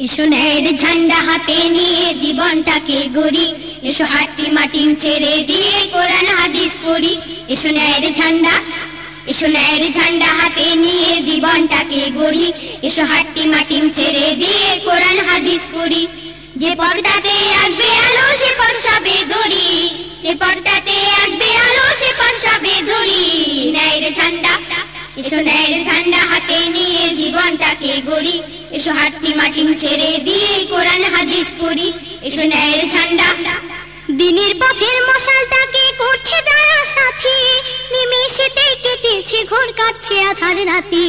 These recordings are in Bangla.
এসো ন্যায়ের ঝান্ডা হাতে নিয়ে জীবনটাকে গড়ি। এসো হাট্টি মাটিম ছেড়ে দিয়ে কোরআন হাদিস পড়ি। এসো ঝান্ডা এসো ঝান্ডা হাতে নিয়ে জীবনটাকে গড়ি। এসো হাট্টি মাটিম ছেড়ে দিয়ে কোরআন হাদিস পড়ি। যে পর্দাতে আসবে আলো, সে পরশাবে দড়ি। যে পর্দাতে এসো ন্যায়ের ঝান্ডা হাতে নিয়ে জীবনটাকে গড়ি। এসো হাট্টি মাটিম ছেড়ে দিয়ে কোরআন হাদিস পড়ি। এসো ন্যায়ের ঝান্ডা। দিনের পথের মশালটাকে করছে যারা সাথী। নিমেষেতে কেটেছে ঘোর কাটছে আধার রাতি।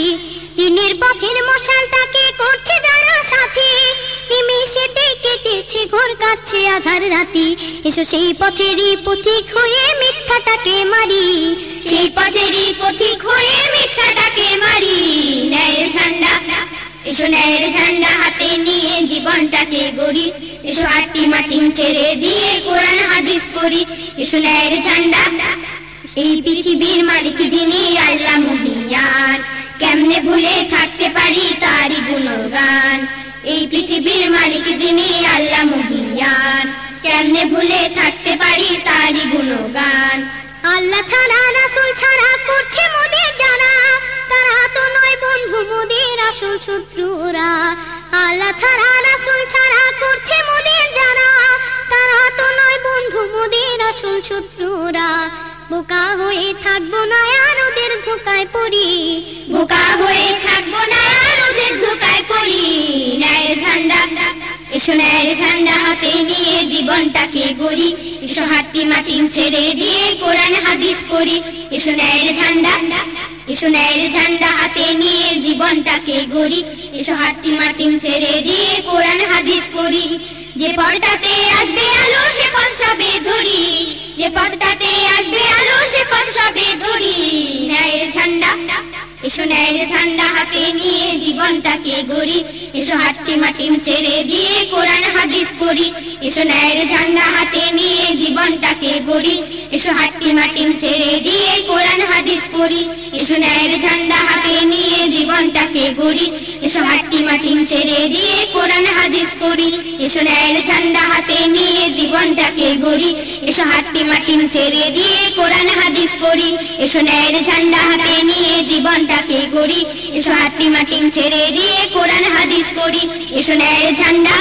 দিনের পথের মশালটাকে করছে যারা সাথী। নিমেষেতে কেটেছে ঘোর কাটছে আধার রাতি। এসো সেই পথেরই পথিক হয়ে মিথ্যাটাকে মারি। সেই পথেরই পথিক হয়ে এসো ন্যায়ের ঝান্ডা হাতে নিয়ে জীবনটাকে গড়ি। এসো আটটি মাটিম ছেড়ে দিয়ে কোরআন হাদিস পড়ি। এসো ন্যায়ের ঝান্ডা। এই পৃথিবীর মালিক যিনি আল্লাহ মহিয়ান। কেমনে ভুলে থাকতে পারি তারই গুণগান। এই পৃথিবীর মালিক যিনি আল্লাহ মহিয়ান। কেমনে ভুলে থাকতে পারি তারই গুণগান। আল্লাহ ছাড়া, রাসূল ছাড়া করছে মোদের জানা। তারা তো নয় বন্ধু, মোদের আসল শত্রুরা আল্লাহ ছাড়া, রাসূল ছাড়া করছে মোদের জানা তারা তো নয় বন্ধু, মোদের আসল শত্রুরা। বোকা হয়ে থাকব না আর ওদের ধোকায় পড়ি। বোকা হয়ে থাকব না আর ওদের ধোকায় পড়ি। ন্যায়ের ঝান্ডা, এসো ন্যায়ের ঝান্ডা হাতে নিয়ে জীবনটাকে গড়ি। এসো হাট্টি মাটি ছেড়ে দিয়ে কোরআন হাদিস পড়ি। এসো ন্যায়ের ঝান্ডা এসো ঝান্ডা হাতে নিয়ে জীবনটাকে গড়ি। এসো হাট্টি মাটি ছেড়ে দিয়ে কোরআন হাদিস পড়ি। যে পর্দাতে আসবে আলো, সে পরশাবে ধরি। যে পর্দাতে আসবে আলো, সে পরশাবে ধরি। ন্যায়ের ঝান্ডা, এসো ন্যায়ের ঝান্ডা হাতে নিয়ে জীবনটাকে গড়ি। এসো হাট্টি মাটিম ছেড়ে দিয়ে কোরআন হাদিস পড়ি। এসো ন্যায়ের ঝান্ডা হাতে নিয়ে জীবনটাকে গড়ি। এসো হাট্টি মাটিম ছেড়ে দিয়ে কোরআন হাদিস পড়ি। এসো ন্যায়ের ঝান্ডা হাতে নিয়ে জীবনটাকে গড়ি। এসো হাট্টি মাটিম ছেড়ে দিয়ে কোরআন হাদিস পড়ি। এসো ন্যায়ের ঝান্ডা হাতে নিয়ে জীবনটাকে গড়ি। এসো হাট্টি মাটিম ছেড়ে দিয়ে কোরআন হাদিস পড়ি। এসো ন্যায়ের ঝান্ডা হাতে নিয়ে জীবনটাকে গড়ি। এসো হাট্টি মাটিম ছেড়ে দিয়ে কোরআন হাদিস পড়ি। এসো ন্যায়ের ঝান্ডা